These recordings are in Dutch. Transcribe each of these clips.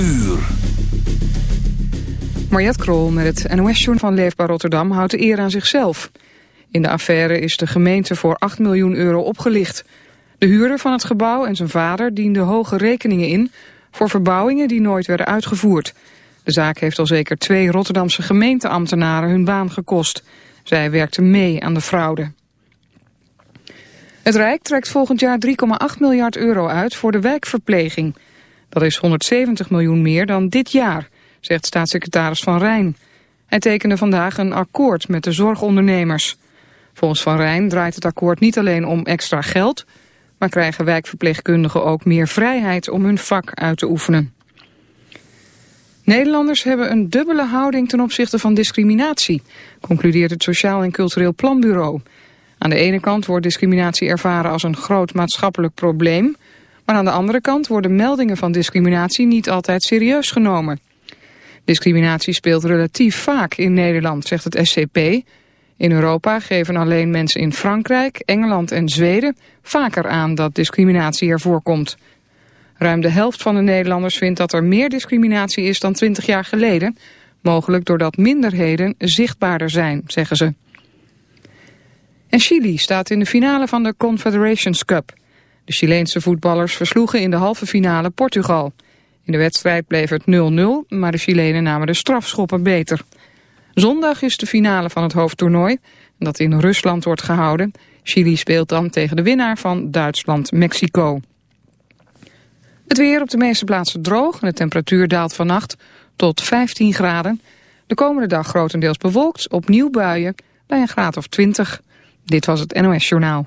Uur. Mariette Krol met het NOS-journal van Leefbaar Rotterdam houdt de eer aan zichzelf. In de affaire is de gemeente voor 8 miljoen euro opgelicht. De huurder van het gebouw en zijn vader dienden hoge rekeningen in... voor verbouwingen die nooit werden uitgevoerd. De zaak heeft al zeker twee Rotterdamse gemeenteambtenaren hun baan gekost. Zij werkten mee aan de fraude. Het Rijk trekt volgend jaar 3,8 miljard euro uit voor de wijkverpleging. Dat is 170 miljoen meer dan dit jaar, zegt staatssecretaris Van Rijn. Hij tekende vandaag een akkoord met de zorgondernemers. Volgens Van Rijn draait het akkoord niet alleen om extra geld... maar krijgen wijkverpleegkundigen ook meer vrijheid om hun vak uit te oefenen. Nederlanders hebben een dubbele houding ten opzichte van discriminatie, concludeert het Sociaal en Cultureel Planbureau. Aan de ene kant wordt discriminatie ervaren als een groot maatschappelijk probleem, maar aan de andere kant worden meldingen van discriminatie niet altijd serieus genomen. Discriminatie speelt relatief vaak in Nederland, zegt het SCP. In Europa geven alleen mensen in Frankrijk, Engeland en Zweden vaker aan dat discriminatie er voorkomt. Ruim de helft van de Nederlanders vindt dat er meer discriminatie is dan 20 jaar geleden. Mogelijk doordat minderheden zichtbaarder zijn, zeggen ze. En Chili staat in de finale van de Confederations Cup. De Chileense voetballers versloegen in de halve finale Portugal. In de wedstrijd bleef het 0-0, maar de Chilenen namen de strafschoppen beter. Zondag is de finale van het hoofdtoernooi, dat in Rusland wordt gehouden. Chili speelt dan tegen de winnaar van Duitsland-Mexico. Het weer op de meeste plaatsen droog en de temperatuur daalt vannacht tot 15 graden. De komende dag grotendeels bewolkt, opnieuw buien bij een graad of 20. Dit was het NOS Journaal.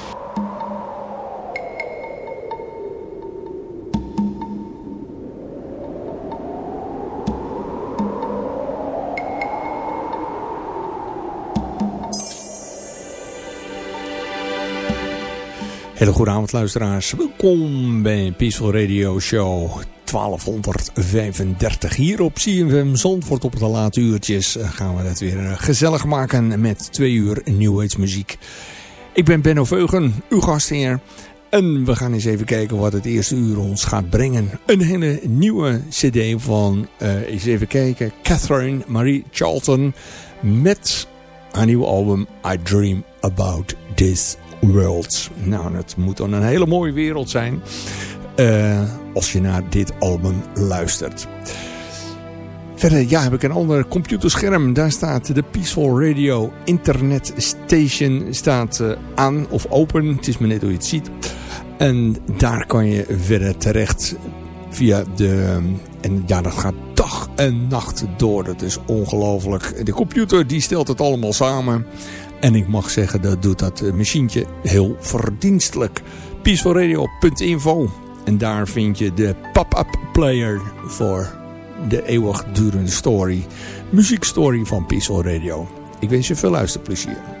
Hele luisteraars. Welkom bij Peaceful Radio Show 1235. Hier op CFM Zandvoort op de late uurtjes gaan we het weer eh, gezellig maken met twee uur New Age muziek. Ik ben Benno Veugen, uw gastheer. En we gaan eens even kijken wat het eerste uur ons gaat brengen. Een hele nieuwe cd van, uh, eens even kijken, Catherine Marie Charlton. Met haar nieuwe album I Dream About This World. Nou, het moet dan een hele mooie wereld zijn. Uh, als je naar dit album luistert. Verder ja, heb ik een ander computerscherm. Daar staat de Peaceful Radio Internet Station staat, uh, aan of open. Het is maar net hoe je het ziet. En daar kan je verder terecht via de... En ja, dat gaat dag en nacht door. Dat is ongelooflijk. De computer die stelt het allemaal samen. En ik mag zeggen, dat doet dat machientje heel verdienstelijk. Peacefulradio.info En daar vind je de pop-up player voor de eeuwigdurende story. Muziekstory van Peaceful Radio. Ik wens je veel luisterplezier.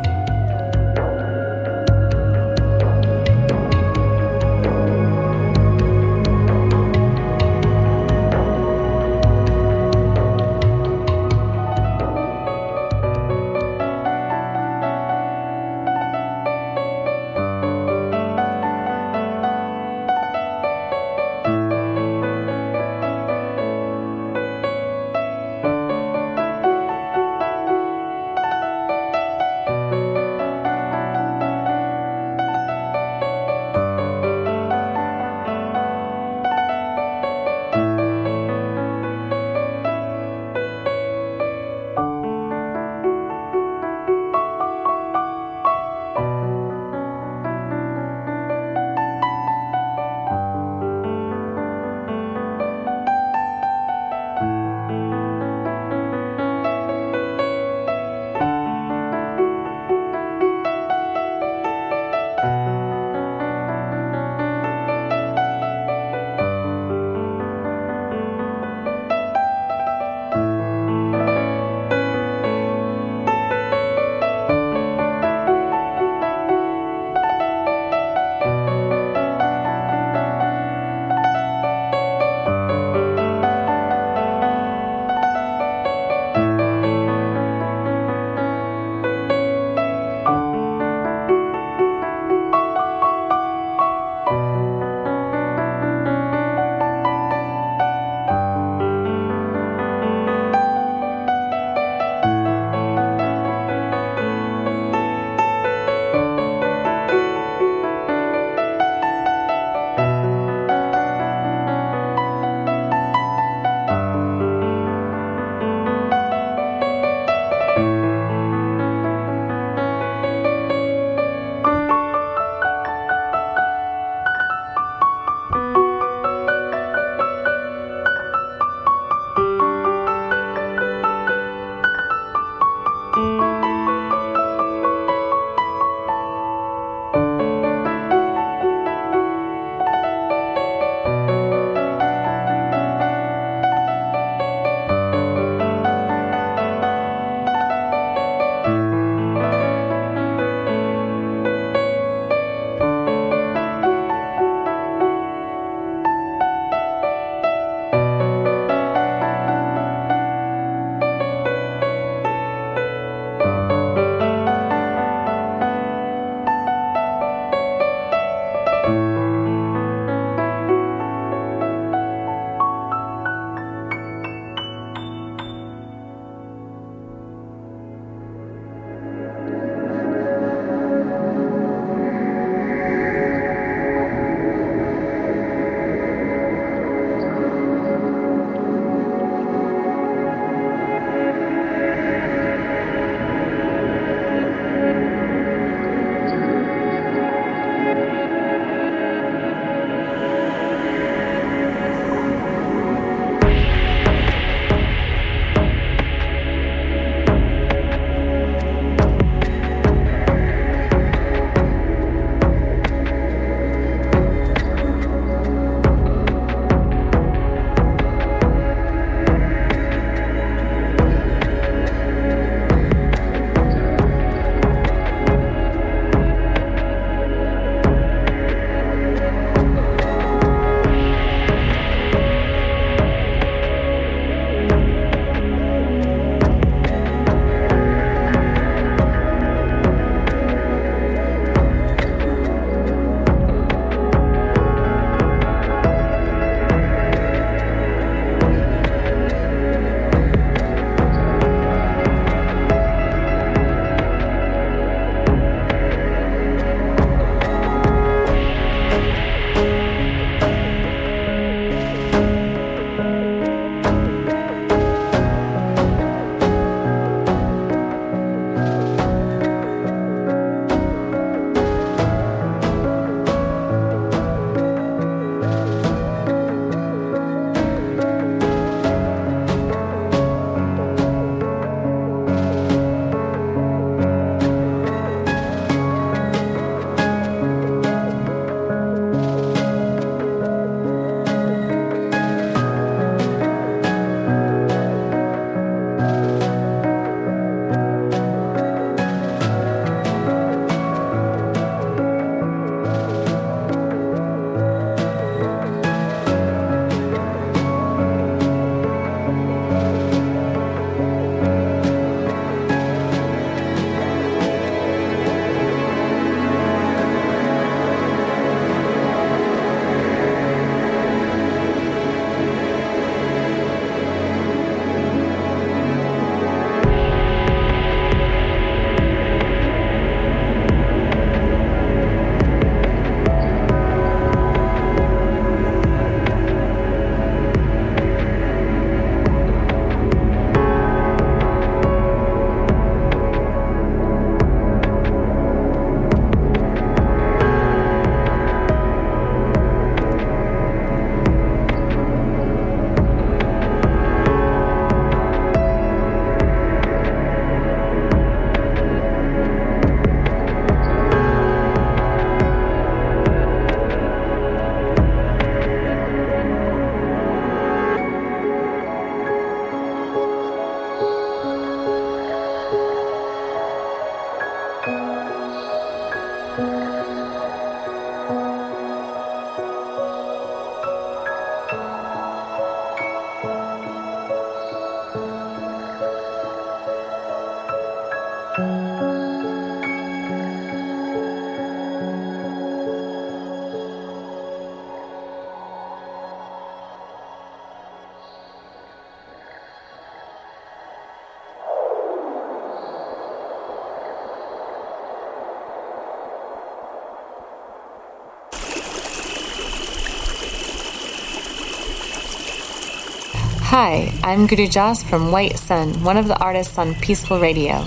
Hi, I'm Guru Joss from White Sun, one of the artists on Peaceful Radio.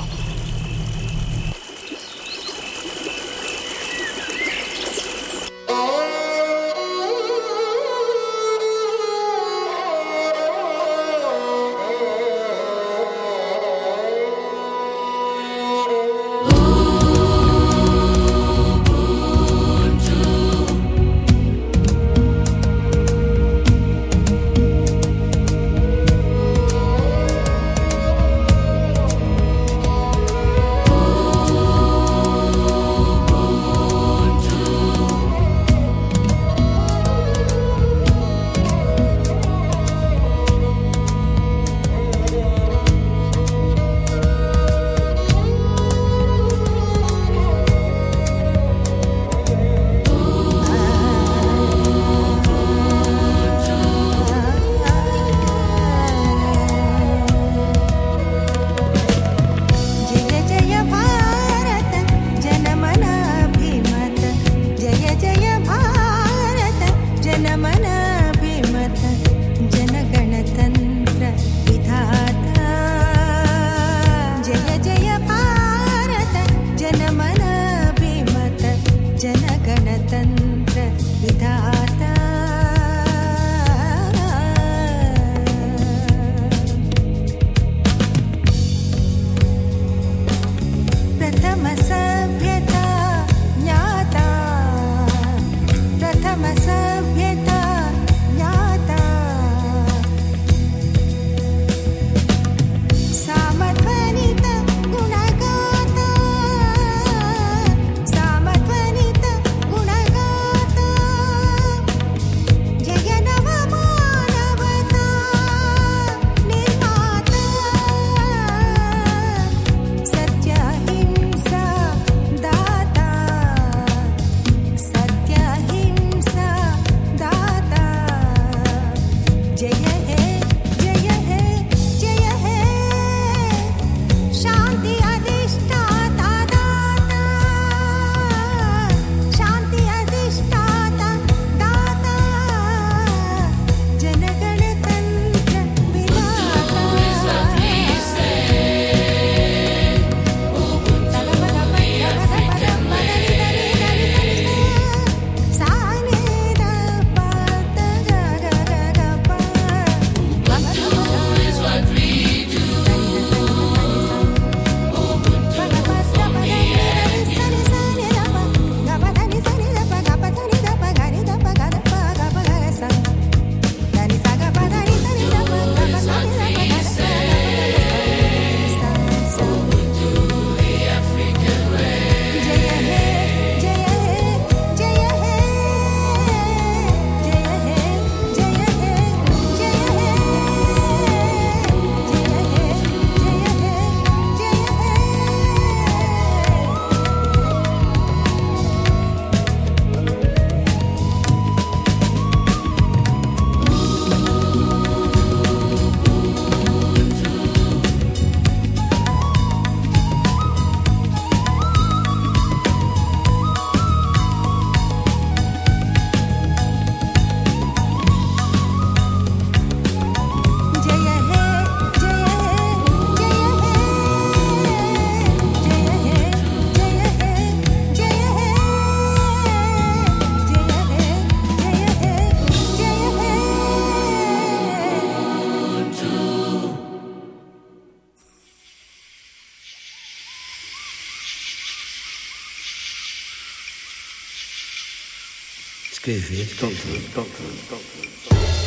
escrever todos, todos, todos.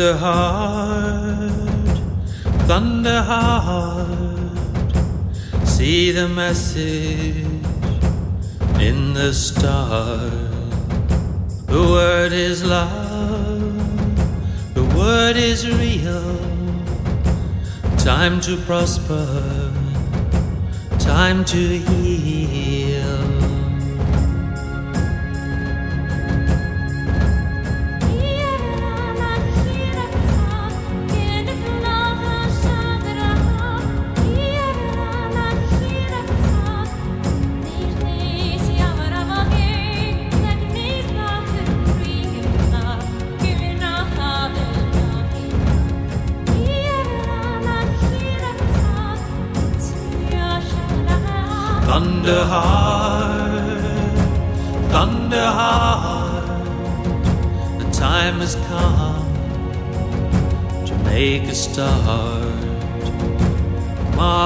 Thunder heart, thunder heart, see the message in the star. The word is love, the word is real. Time to prosper, time to heal.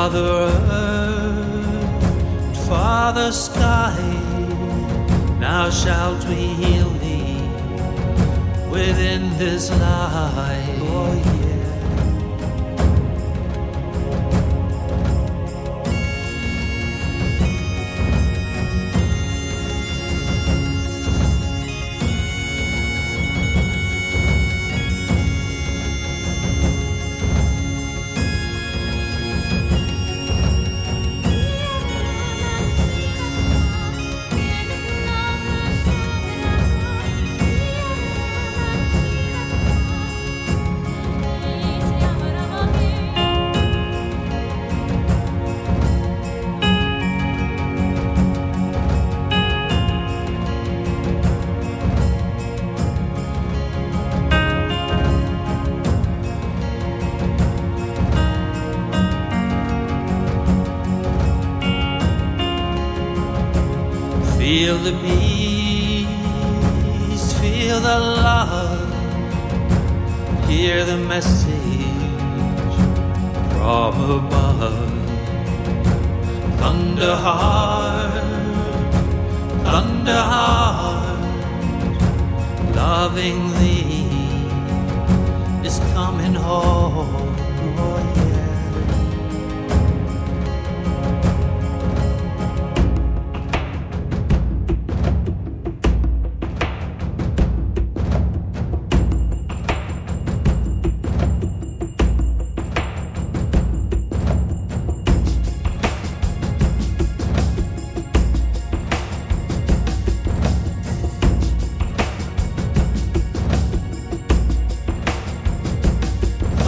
Mother Earth, Father Sky, now shalt we heal thee within this life. Oh, yeah.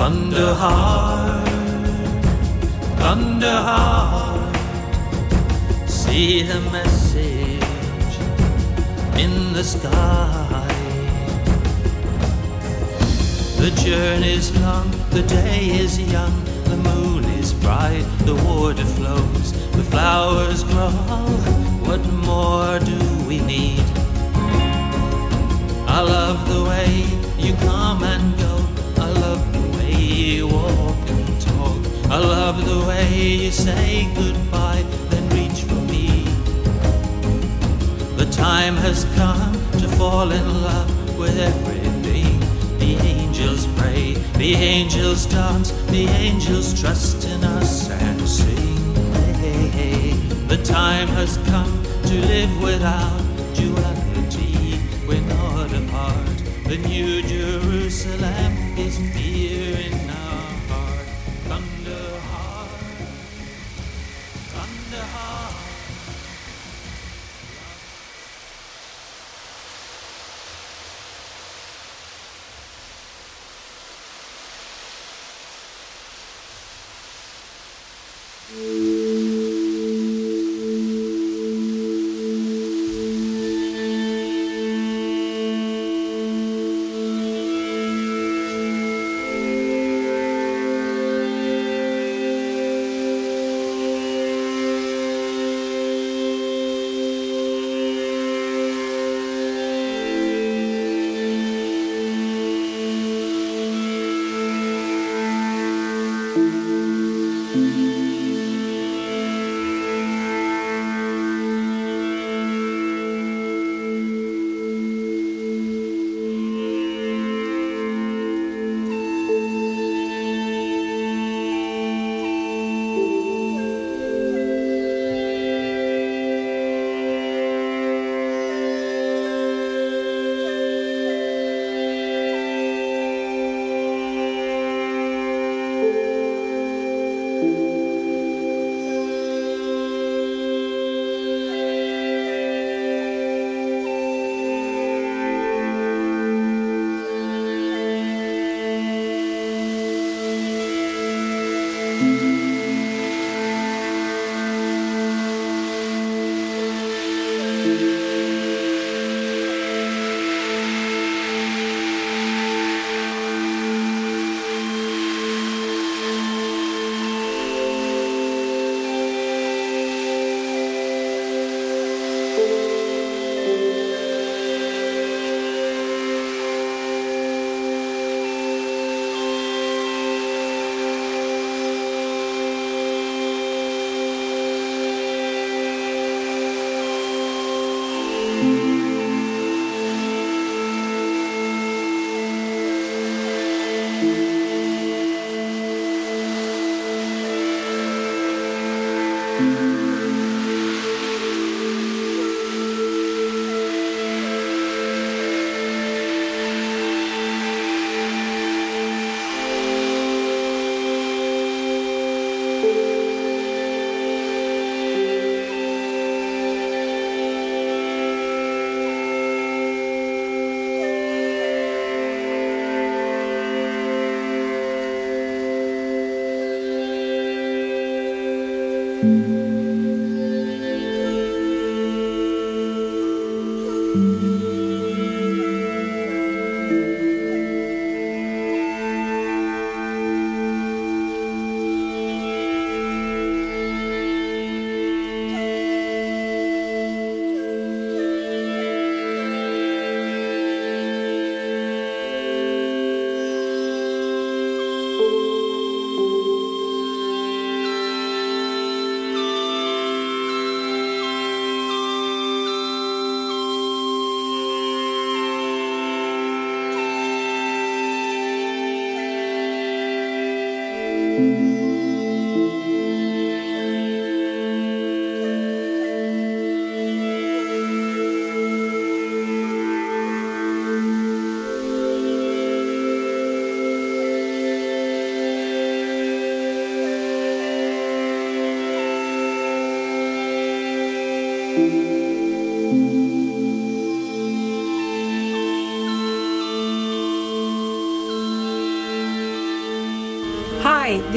Thunder heart, thunder heart, see the message in the sky. The journey's long, the day is young, the moon is bright, the water flows, the flowers grow. What more do we need? I love the way you come and go. Walk and talk. I love the way you say goodbye, then reach for me. The time has come to fall in love with everything. The angels pray, the angels dance, the angels trust in us and sing. Hey, hey. The time has come to live without duality. We're not apart. The new Jerusalem is near